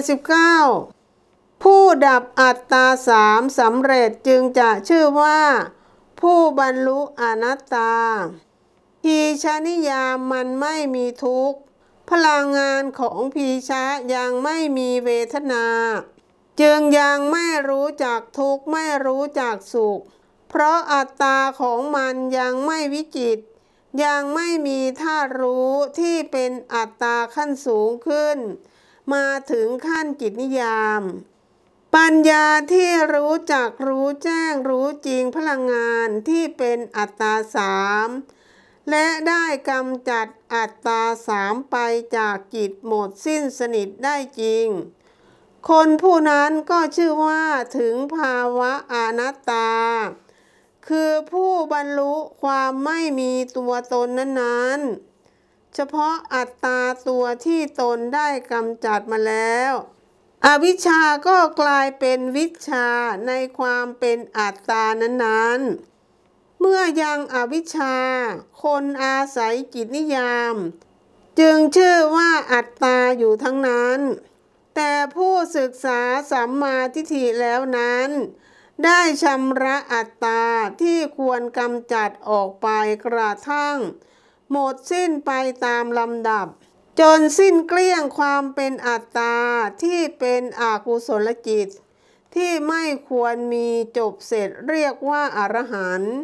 79 ผู้ดับอัตตาสามสำเร็จจึงจะชื่อว่า ผู้บรรลุอนัตตา พีชานิยามมันไม่มีทุกข์ พลังงานของพีชะยังไม่มีเวทนา จึงยังไม่รู้จักทุกข์ไม่รู้จักสุข เพราะอัตตาของมันยังไม่วิจิตยังไม่มีท่ารู้ที่เป็นอัตตาขั้นสูงขึ้น มาถึงขั้นจิตนิยาม ปัญญาที่รู้จักรู้แจ้งรู้จริงพลังงานที่เป็นอัตตาสามและได้กำจัดอัตตาสามไปจากจิตหมดสิ้นสนิทได้จริง คนผู้นั้นก็ชื่อว่าถึงภาวะอนัตตา คือผู้บรรลุความไม่มีตัวตนนั้นๆ เฉพาะอัตตาตัวที่ตนได้กำจัดมาแล้ว อวิชชาก็กลายเป็นวิชาในความเป็นอัตตานั้นๆ เมื่อยังอวิชชา คนอาศัยจิตนิยาม จึงชื่อว่าอัตตาอยู่ทั้งนั้น แต่ผู้ศึกษาสัมมาทิฏฐิแล้วนั้นได้ชำระอัตตาที่ควรกำจัดออกไปกระทั่ง หมดสิ้นไปตามลำดับ จนสิ้นเกลี้ยงความเป็นอัตตาที่เป็นอกุศลจิต ที่ไม่ควรมีจบเสร็จเรียกว่าอรหันต์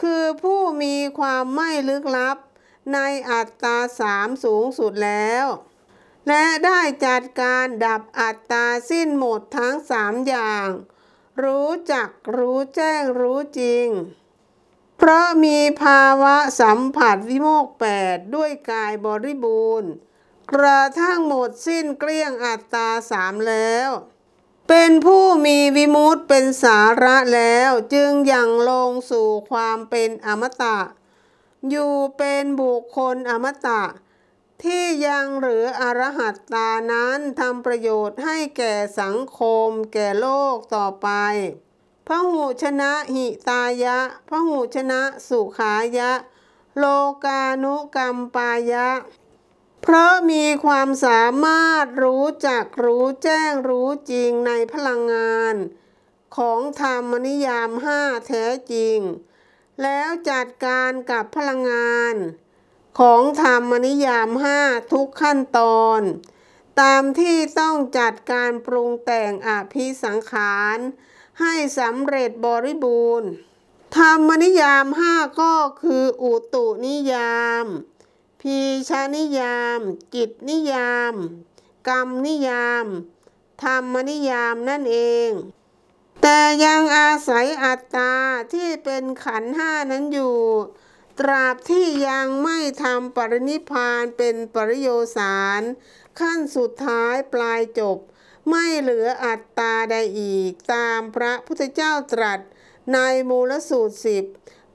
คือผู้มีความไม่ลึกลับ ในอัตตาสามสูงสุดแล้ว และได้จัดการดับอัตตาสิ้นหมดทั้งสามอย่าง รู้จักรู้แจ้งรู้จริง เพราะมีภาวะสัมผัสวิโมกแปดด้วยกายบริบูรณ์ กระทั่งหมดสิ้นเกลี้ยงอัตตาสามแล้ว เป็นผู้มีวิมุตเป็นสาระแล้วจึงยังลงสู่ความเป็นอมตะ อยู่เป็นบุคคลอมตะ ที่ยังหรืออรหัตตานั้นทำประโยชน์ให้แก่สังคมแก่โลกต่อไป พระหูชนะหิตายะพระหูชนะสุขายะ โลกานุกรรมปายะ เพราะมีความสามารถรู้จักรู้แจ้งรู้จริงในพลังงาน ของธรรมนิยามห้าแท้จริง แล้วจัดการกับพลังงาน ของธรรมนิยามห้าทุกขั้นตอน ตามที่ต้องจัดการปรุงแต่งอภิสังขาร ให้สำเร็จบริบูรณ์ ธรรมนิยามห้าก็คืออุตุนิยาม พีชานิยามจิตนิยาม กรรมนิยาม ธรรมนิยามนั่นเอง แต่ยังอาศัยอัตตาที่เป็นขันห้านั้นอยู่ ตราบที่ยังไม่ทำปรินิพานเป็นปริโยสาร ขั้นสุดท้ายปลายจบ ไม่เหลืออัตตาใดอีก ตามพระพุทธเจ้าตรัสในมูลสูตรสิบ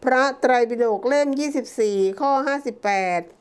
พระไตรปิฎกเล่ม 24 ข้อ 58